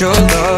Your love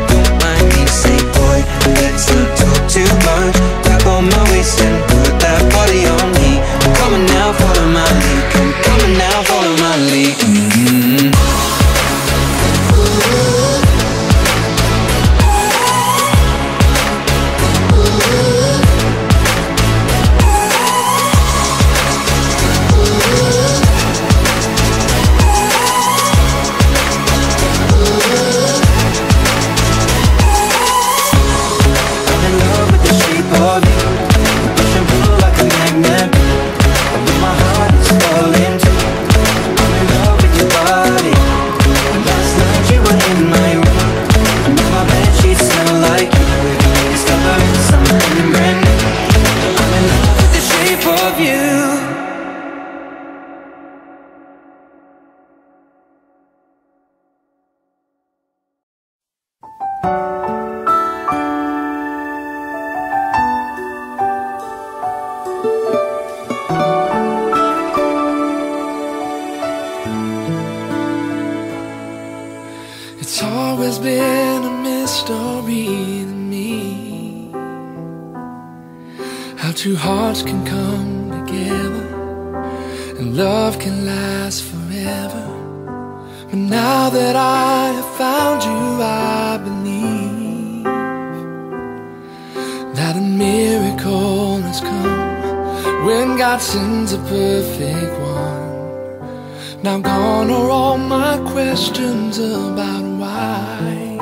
questions about why.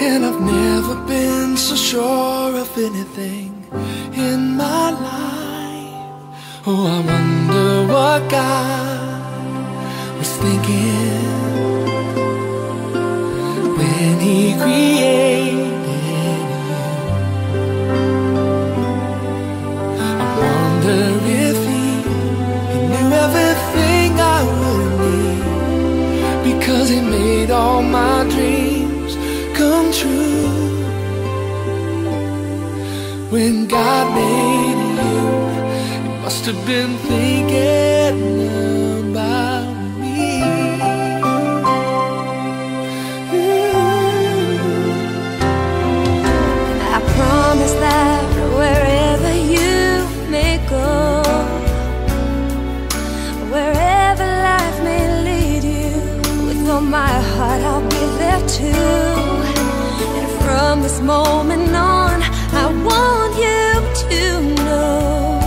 And I've never been so sure of anything in my life. Oh, I wonder what God was thinking when He created all my dreams come true. When God made you, it must have been thinking. this moment on, I want you to know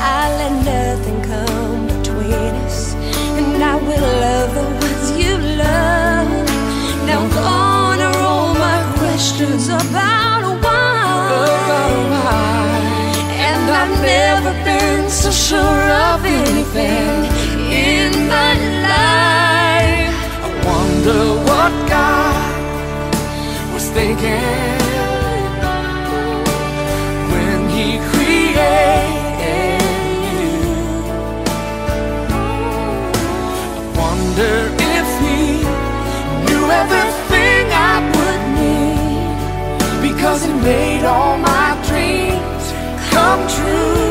I let nothing come between us, and I will love the ones you love. Now I'm all my questions about why, and I've never been so sure of anything in my life. I wonder what God mistaken when He created you. I wonder if He knew everything I would need because He made all my dreams come true.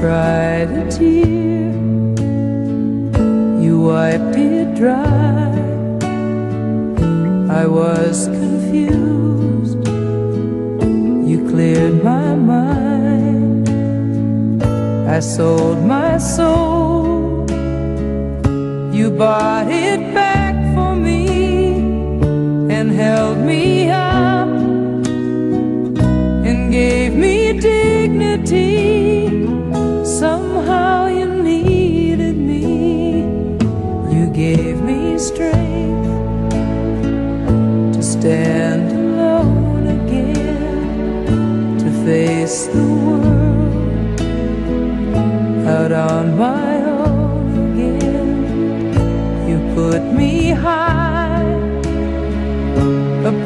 cried a tear, you wipe it dry. I was confused, you cleared my mind. I sold my soul, you bought.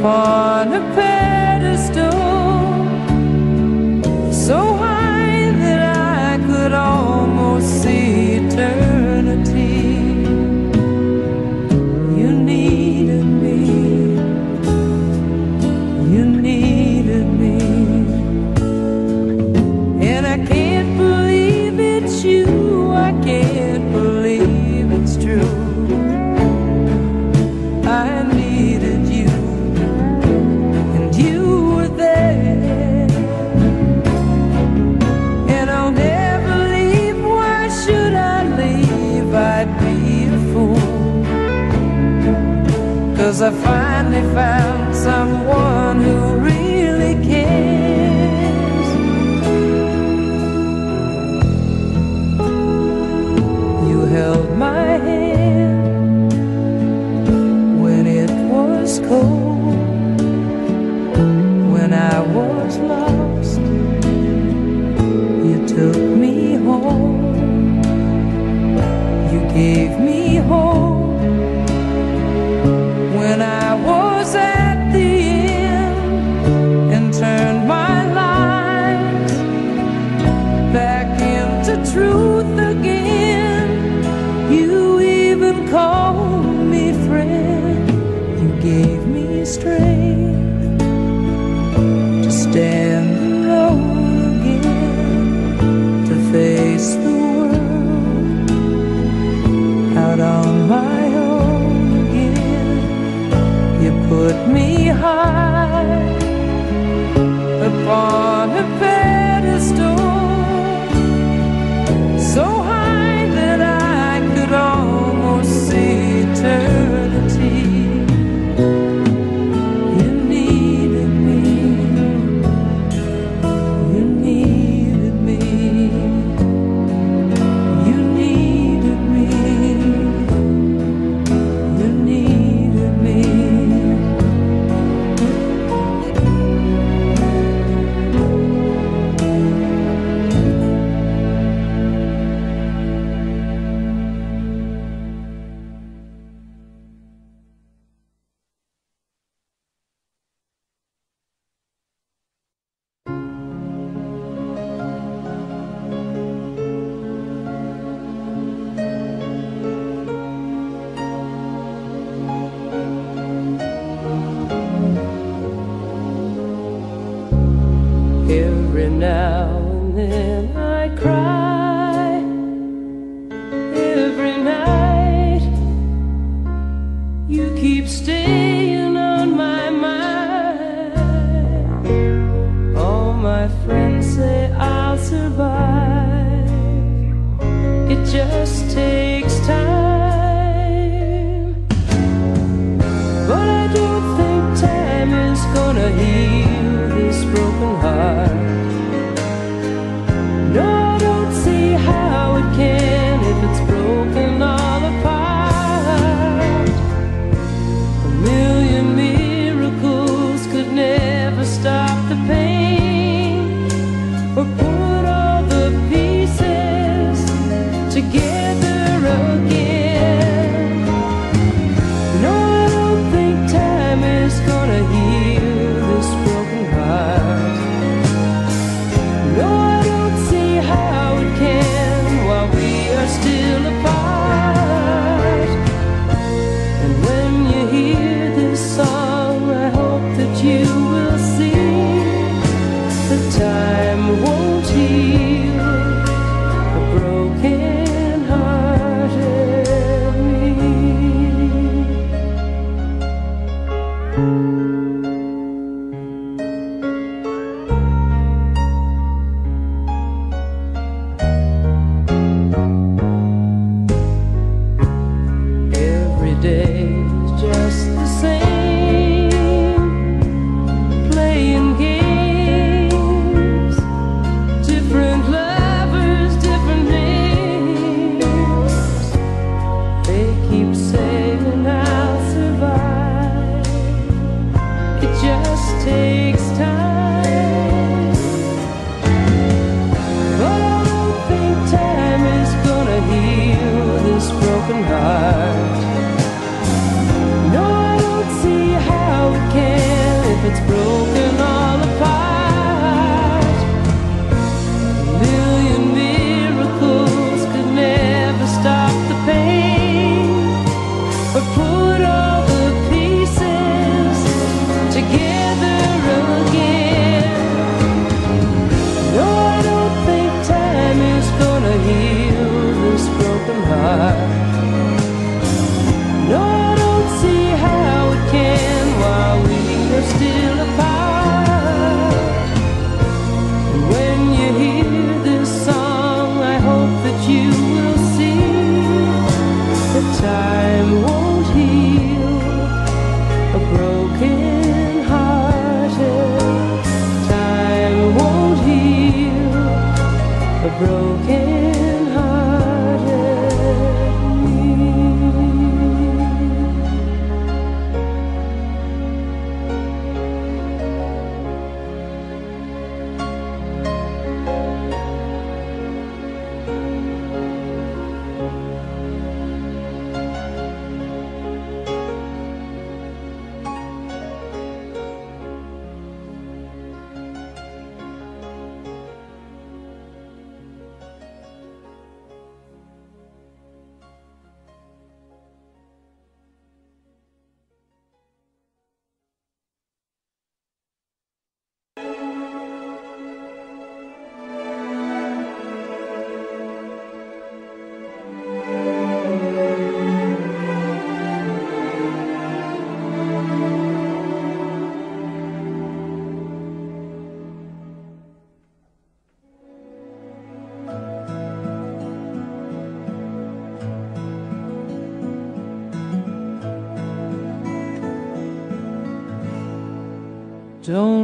upon a Cause I finally found someone who now and then I cry.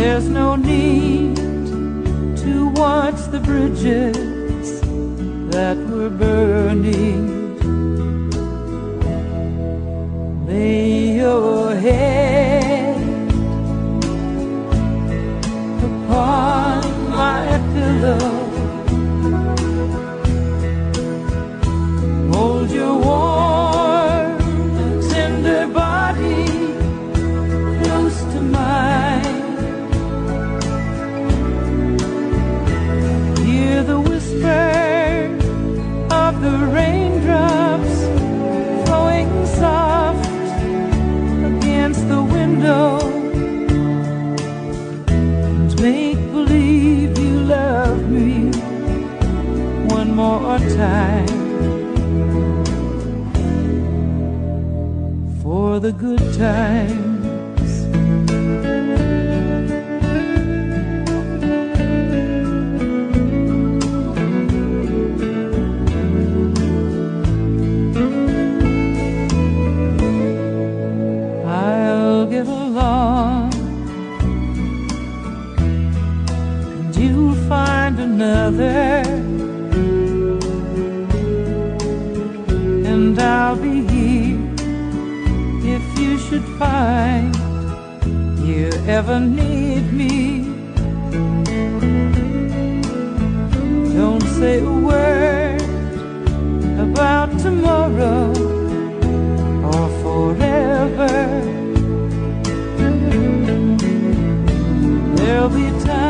There's no need to watch the bridges that were burning. Lay your head upon my pillow. the good times. find you ever need me. Don't say a word about tomorrow or forever. There'll be time.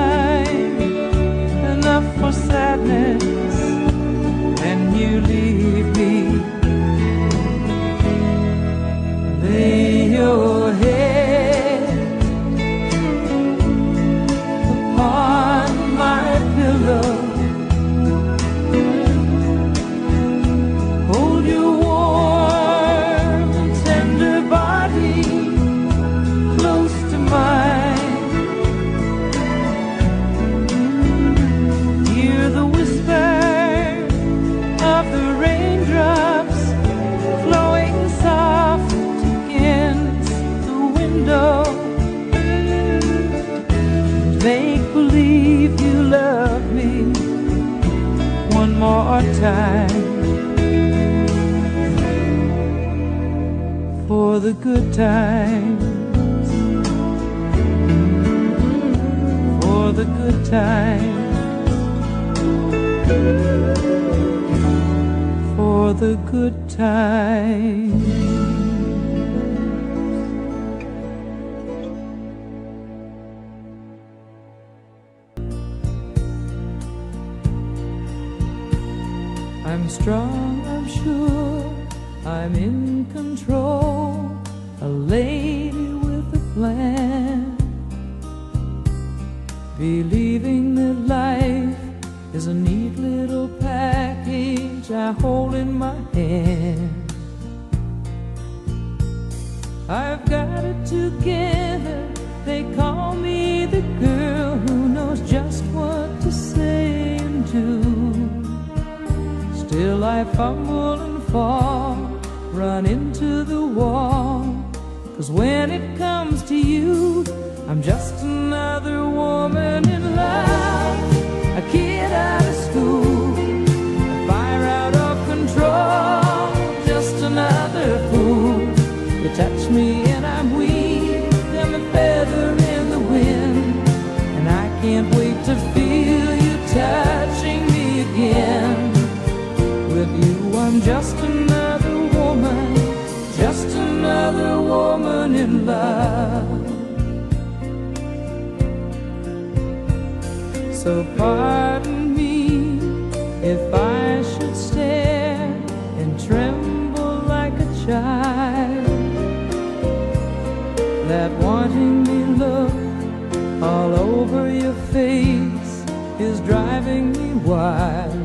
You touch me and I'm weak, I'm a feather in the wind, and I can't wait to feel you touching me again. With you, I'm just another woman, just another woman in love. So pardon me if I driving me look all over your face is driving me wild.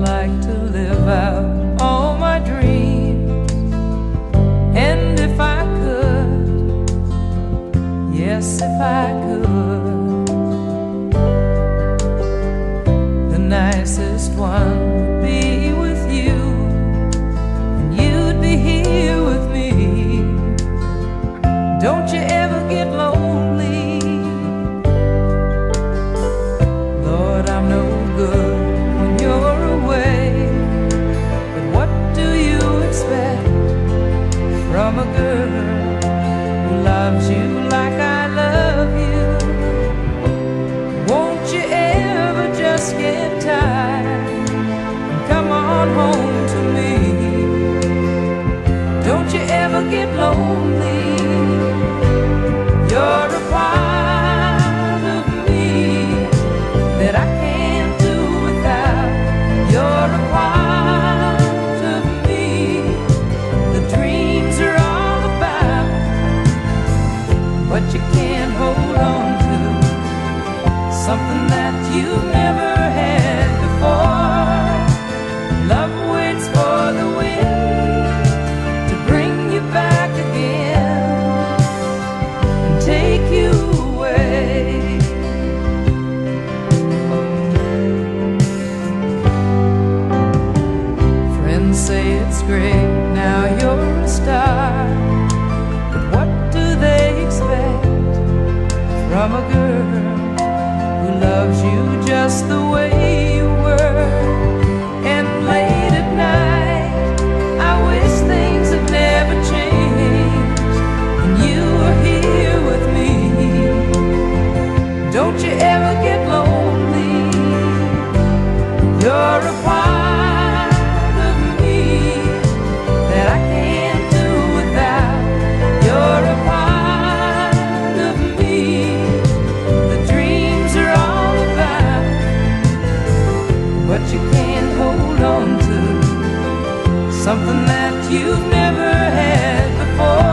like to what you can't hold on to, something that you've never had before.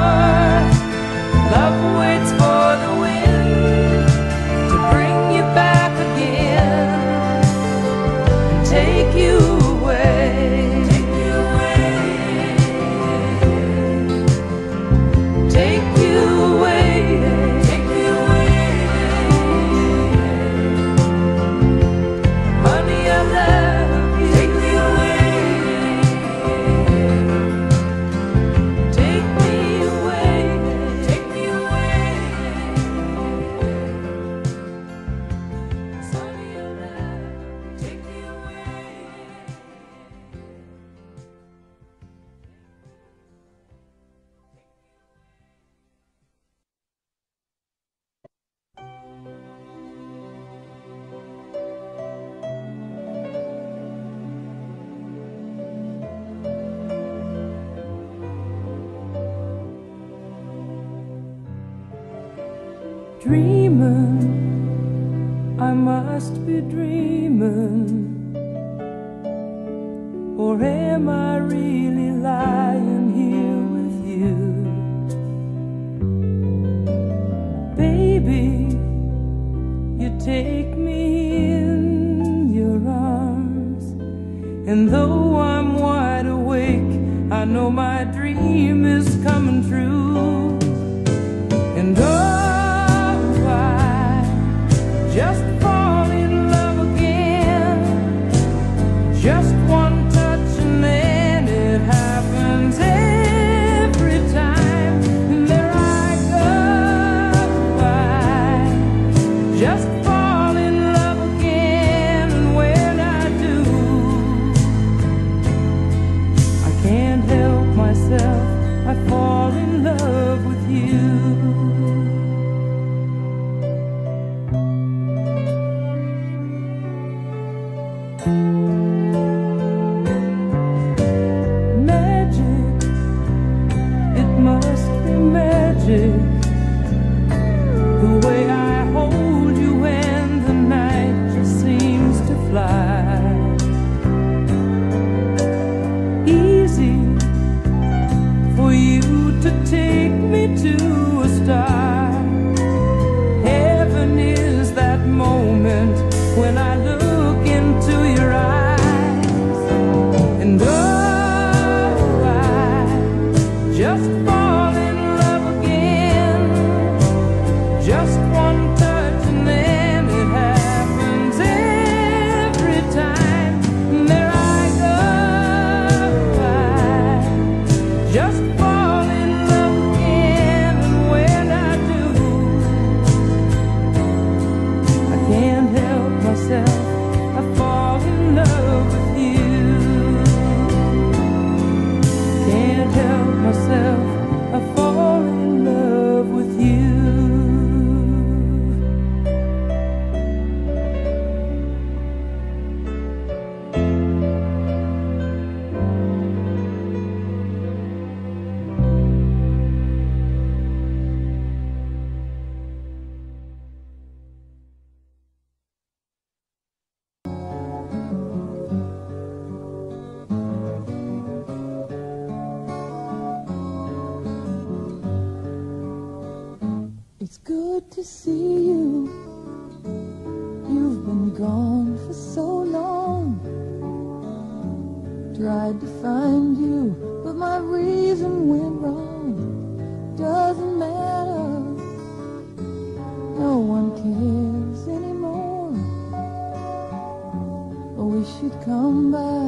wish you'd come by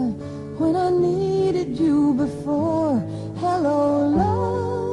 when I needed you before. Hello, love.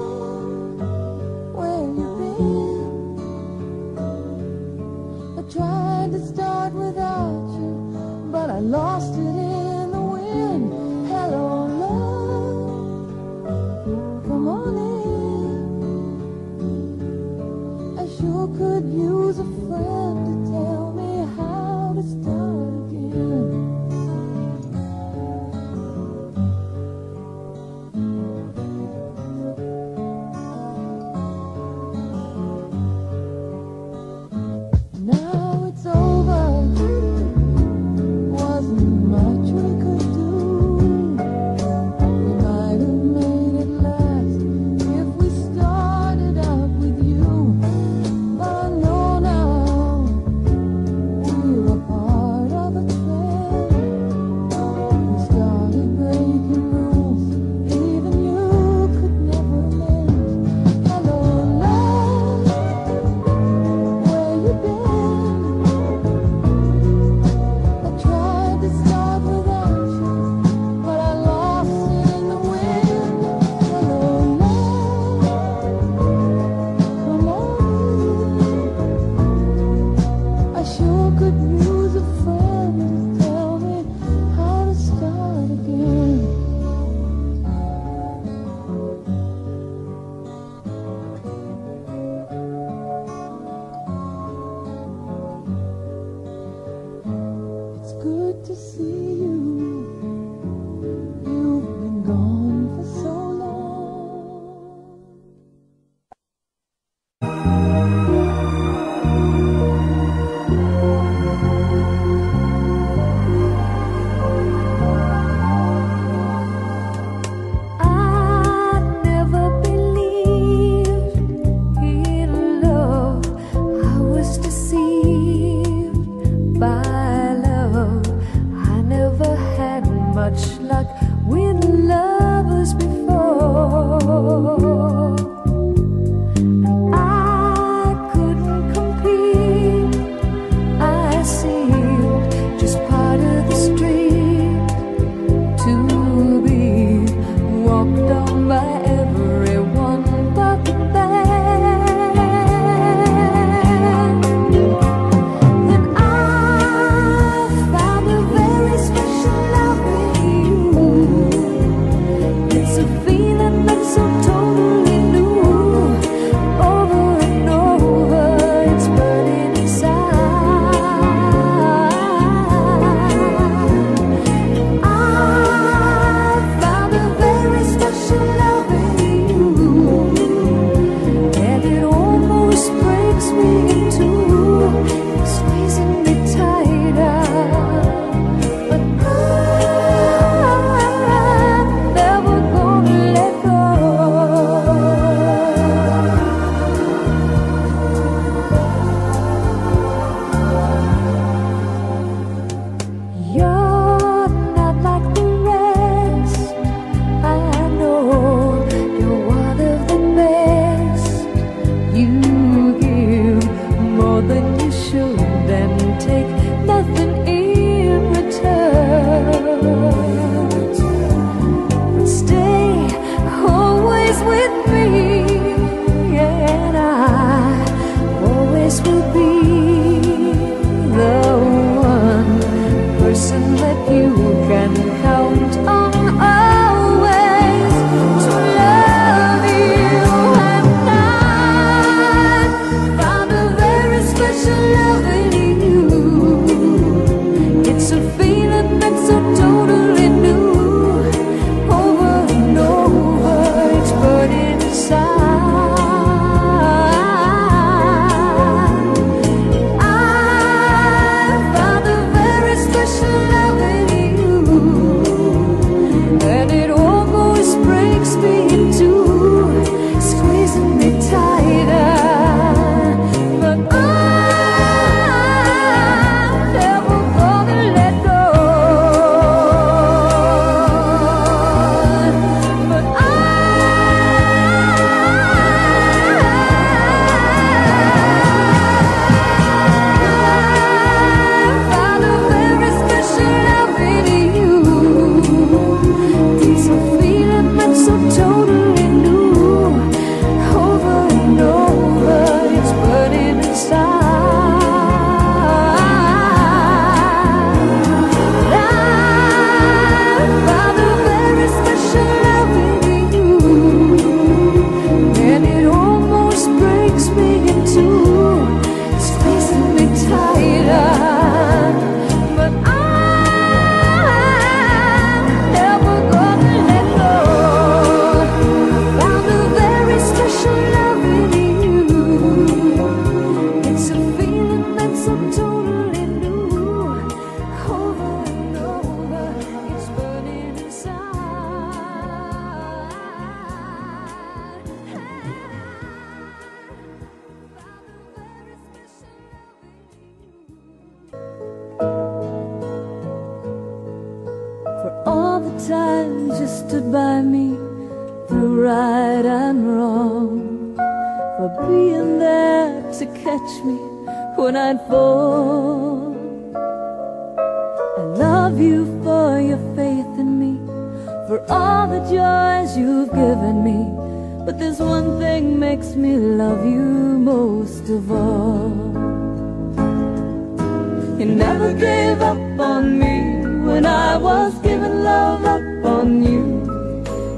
Was giving love up on you.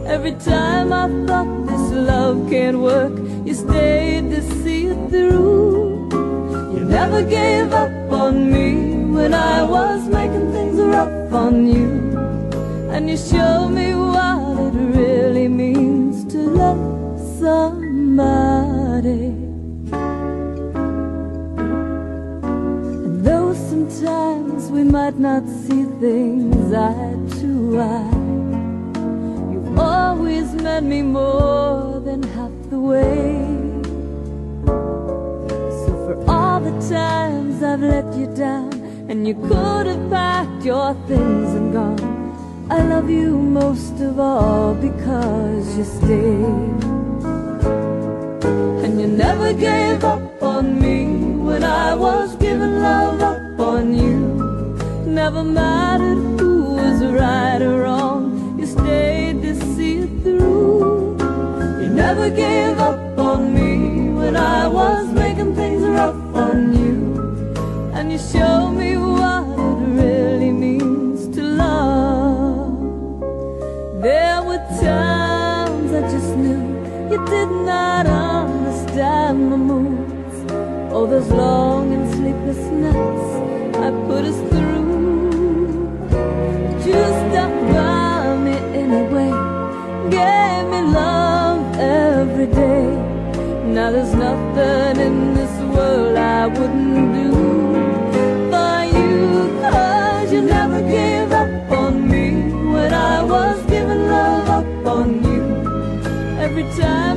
Every time I thought this love can't work, you stayed to see it through. You never gave up on me when I was making things rough on you. And you showed me what it really means to love somebody. Might not see things eye to eye, you've always met me more than half the way. So for all the times I've let you down, and you could have packed your things and gone. I love you most of all because you stayed. And you never gave up on me when I was giving love up on you. Never mattered who was right or wrong, you stayed to see it through. You never gave up on me when I was making things rough on you. And you showed me what it really means to love. There were times I just knew you did not understand my moods. All those long and sleepless nights I put us through. You by me anyway, gave me love every day. Now there's nothing in this world I wouldn't do for you never gave up on me when I was giving love up on you. Every time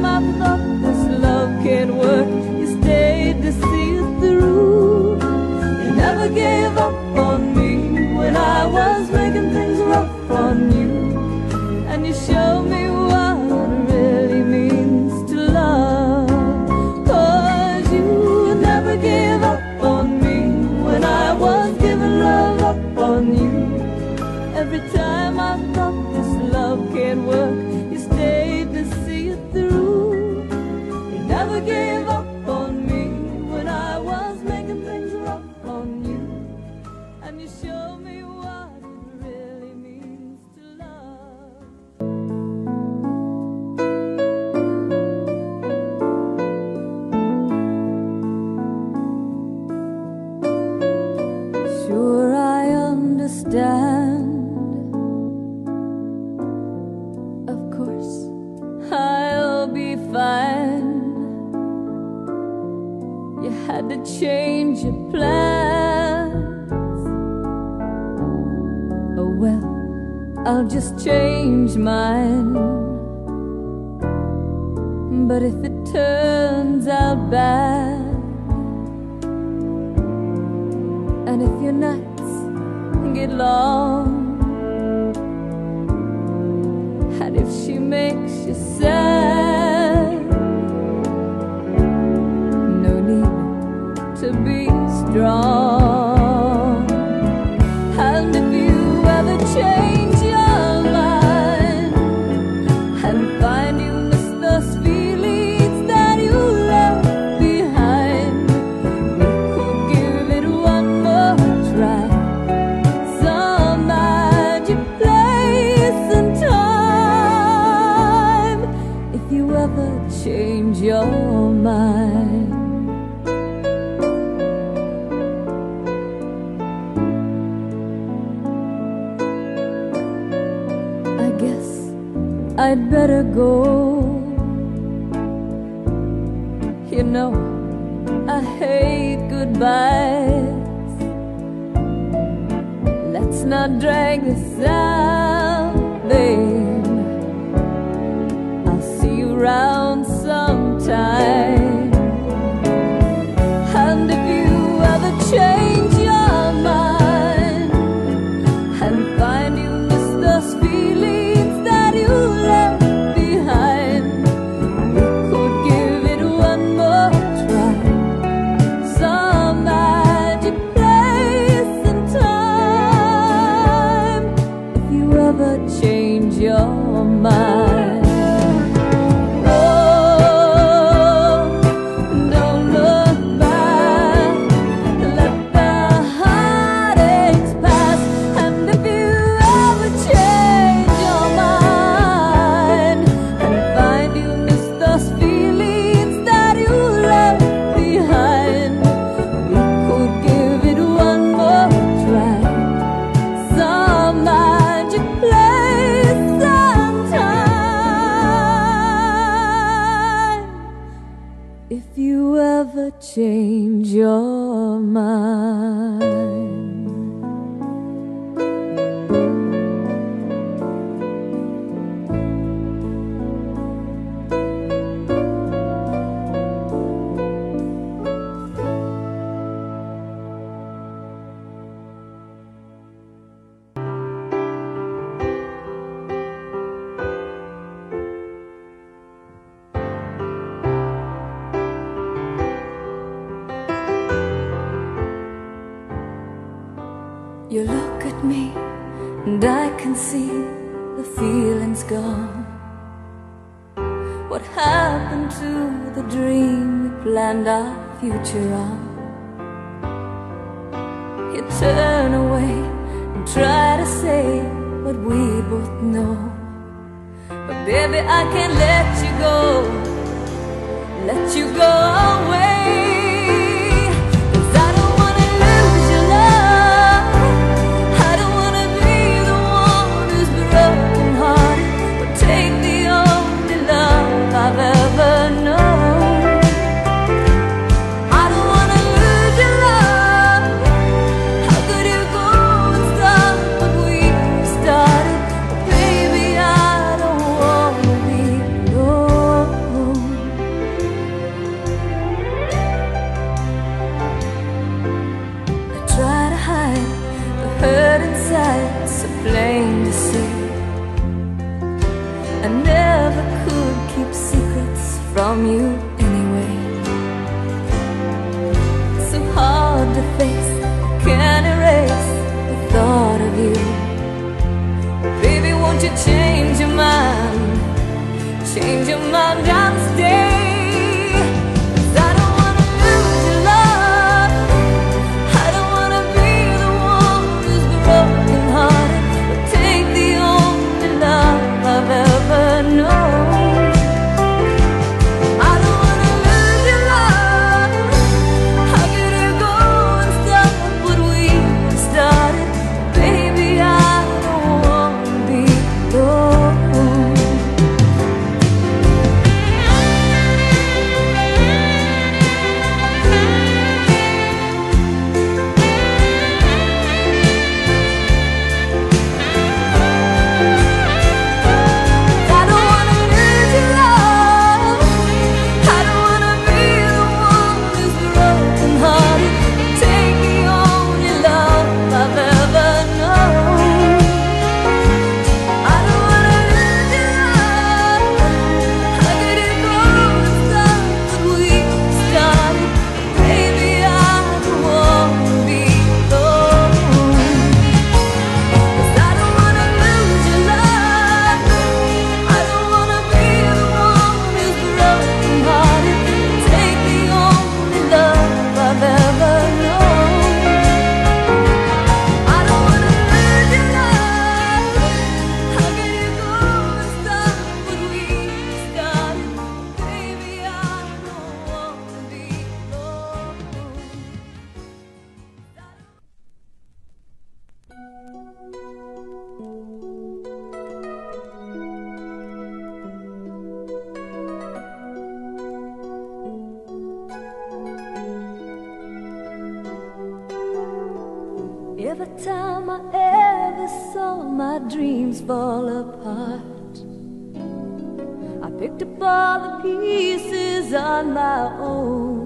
on my own.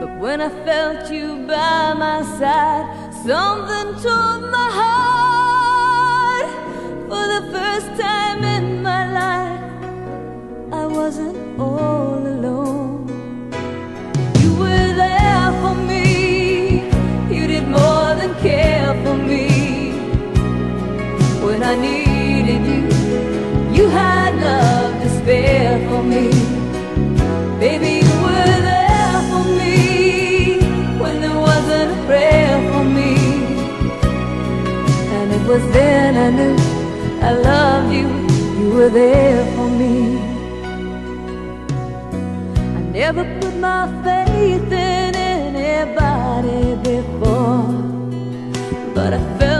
But when I felt you by my side, something tore my heart. For the first time in my life, I wasn't all alone. You were there for me, you did more than care for me. When I needed there for me. Baby, you were there for me when there wasn't a prayer for me. And it was then I knew I loved you. You were there for me. I never put my faith in anybody before, but I felt.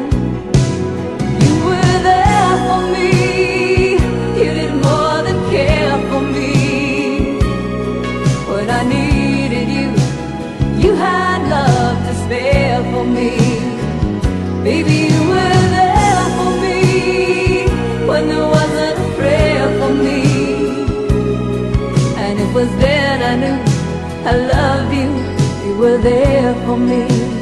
I love you, you were there for me.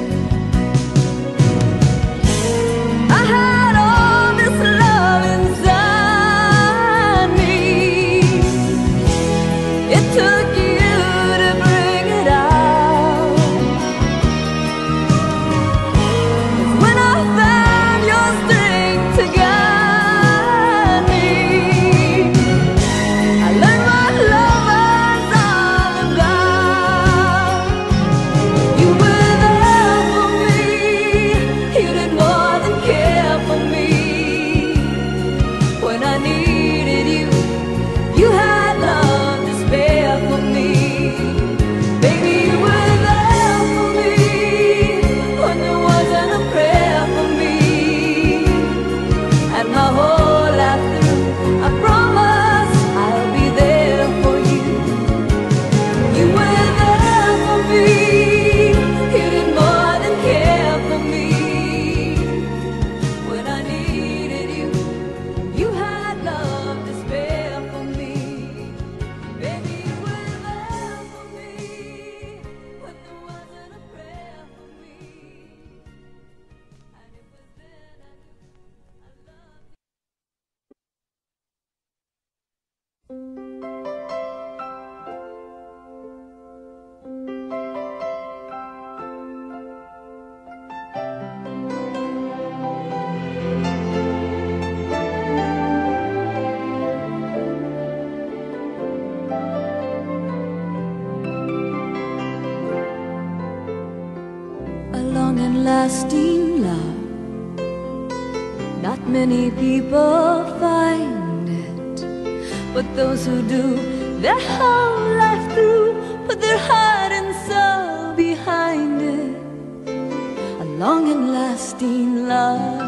long and lasting love.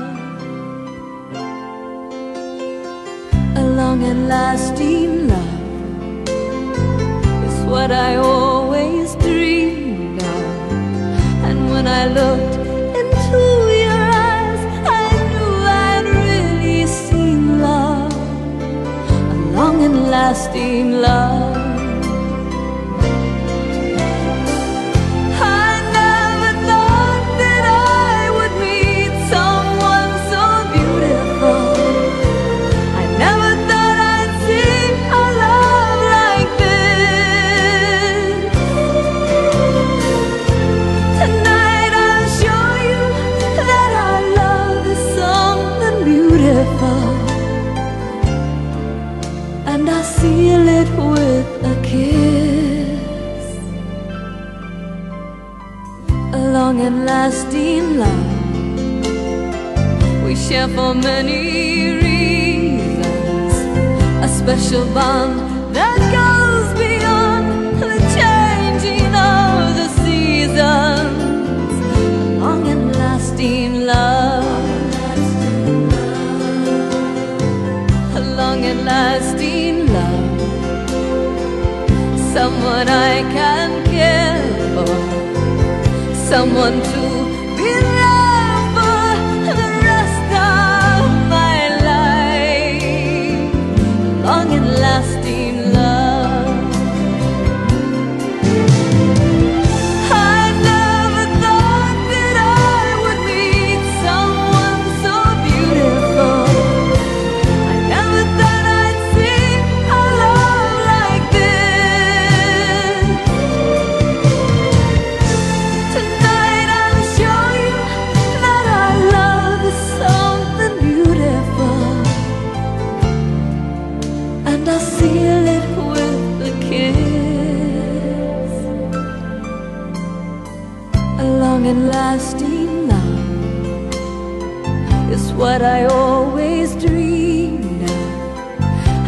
A long and lasting love is what I always dreamed of. And when I looked into your eyes, I knew I'd really seen love. A long and lasting love. for many reasons. A special bond that goes beyond the changing of the seasons. A long and lasting love. A long and lasting love. Someone I can care for. Someone lasting love is what I always dreamed of.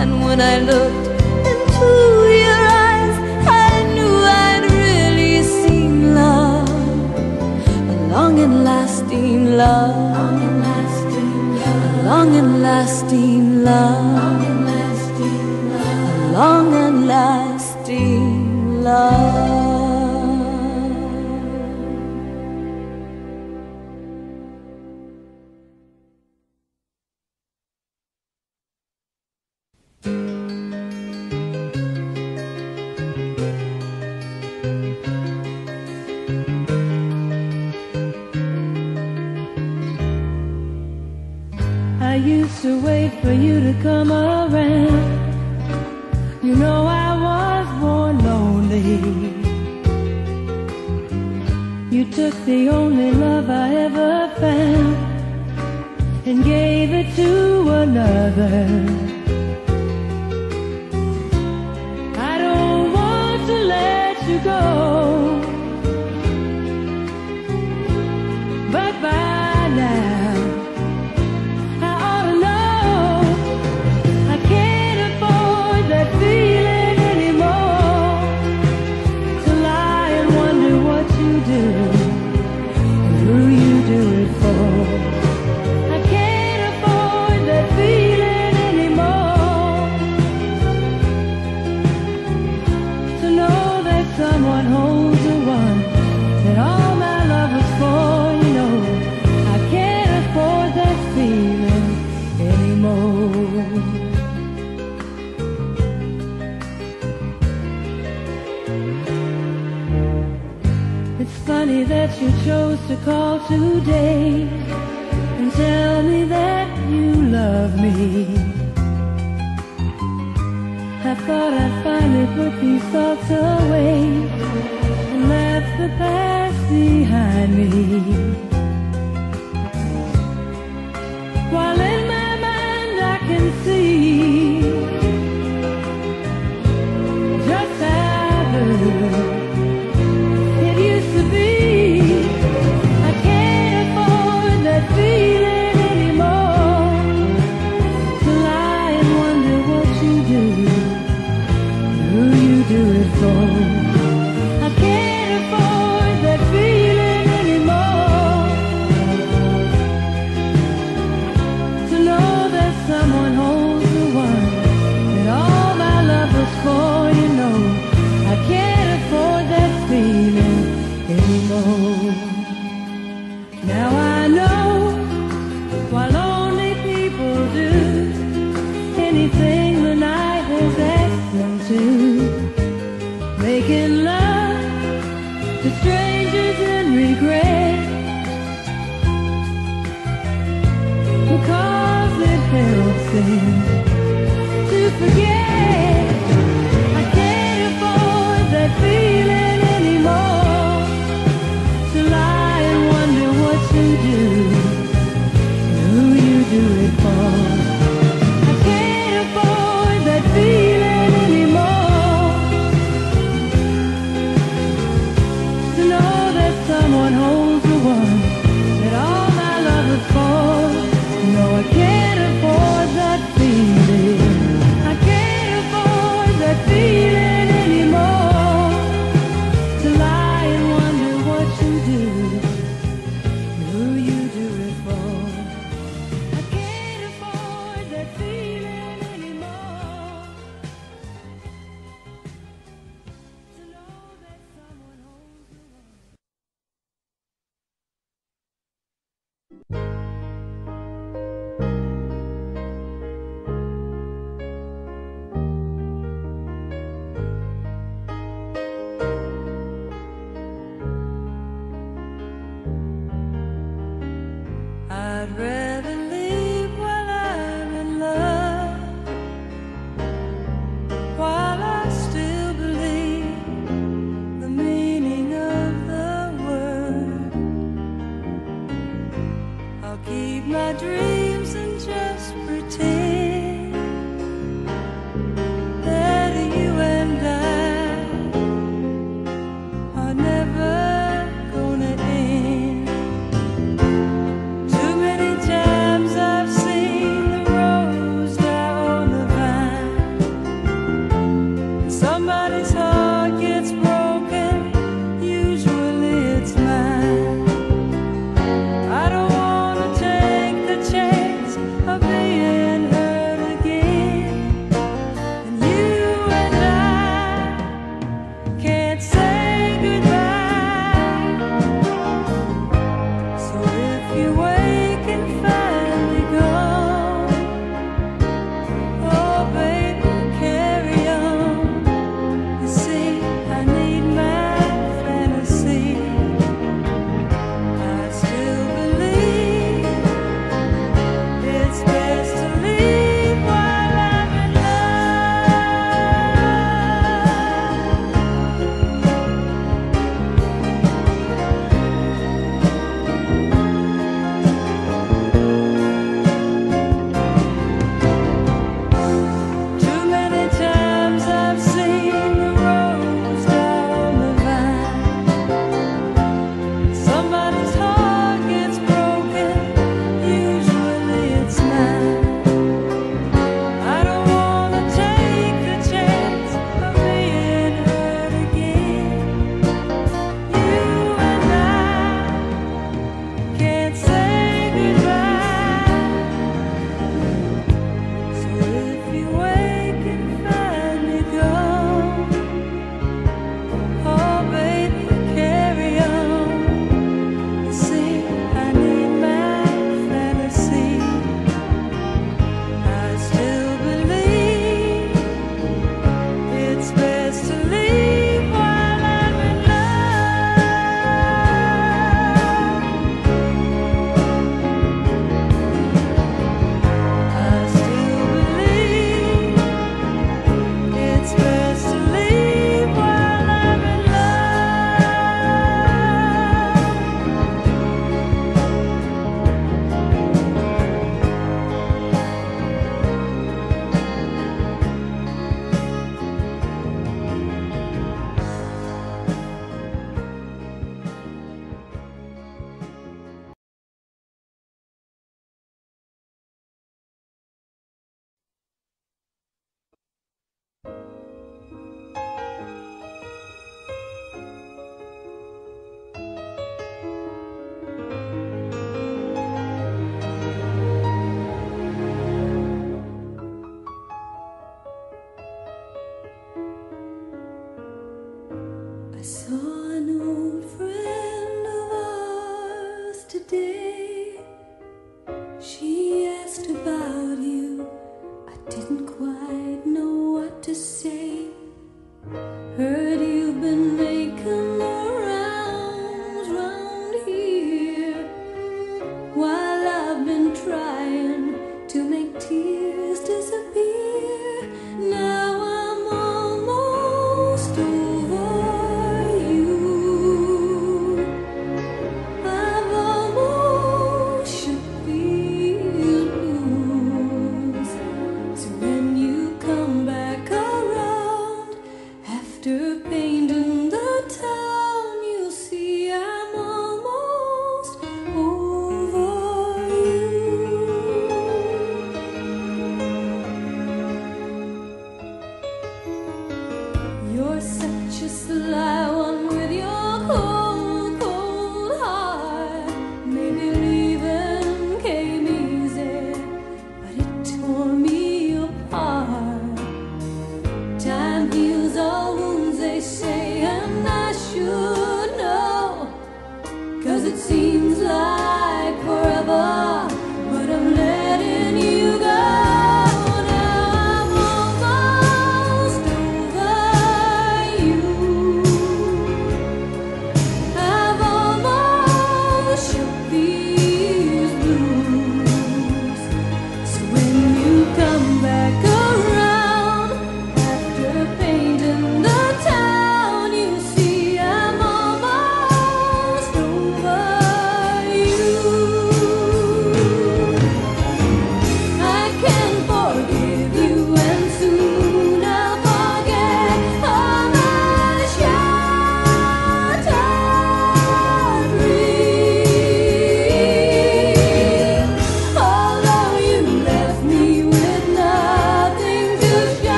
And when I looked into your eyes, I knew I'd really seen love, a long and lasting love, a long and lasting love, a long and lasting love. thought I'd finally put these thoughts away and left the past behind me. While in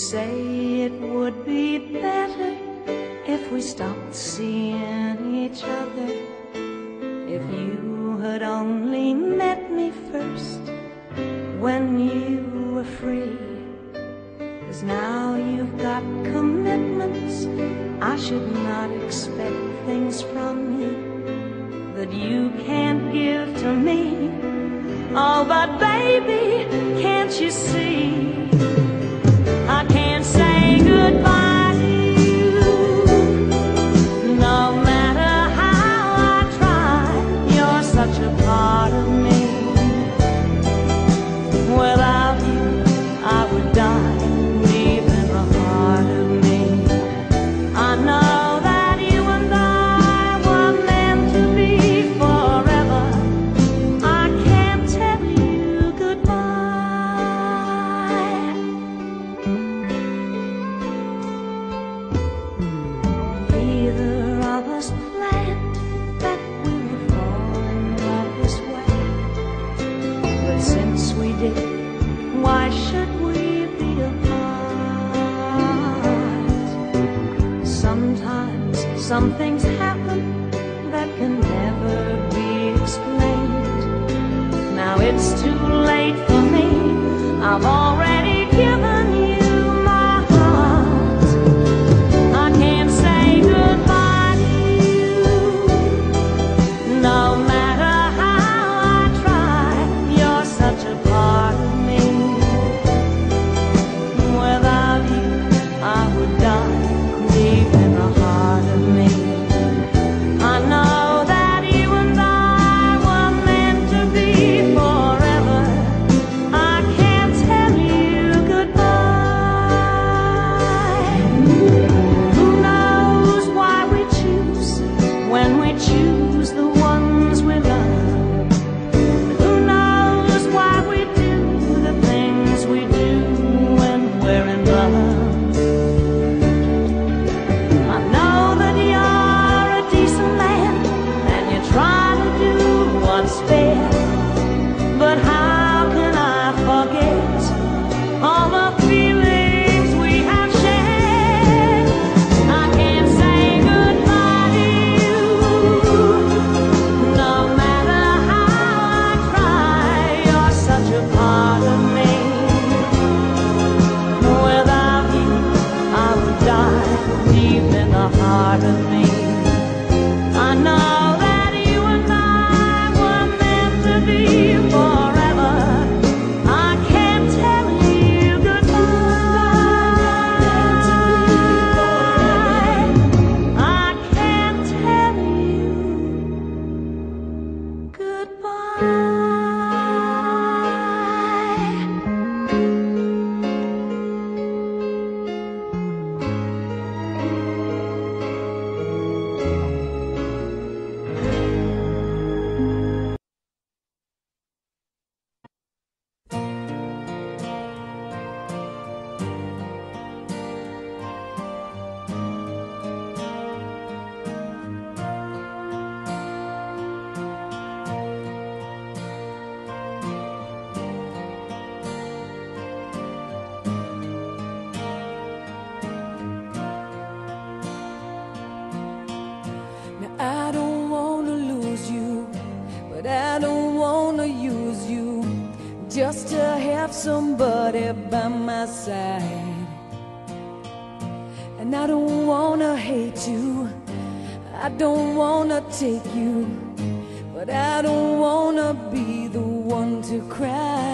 Say I've already don't wanna take you, but I don't wanna be the one to cry.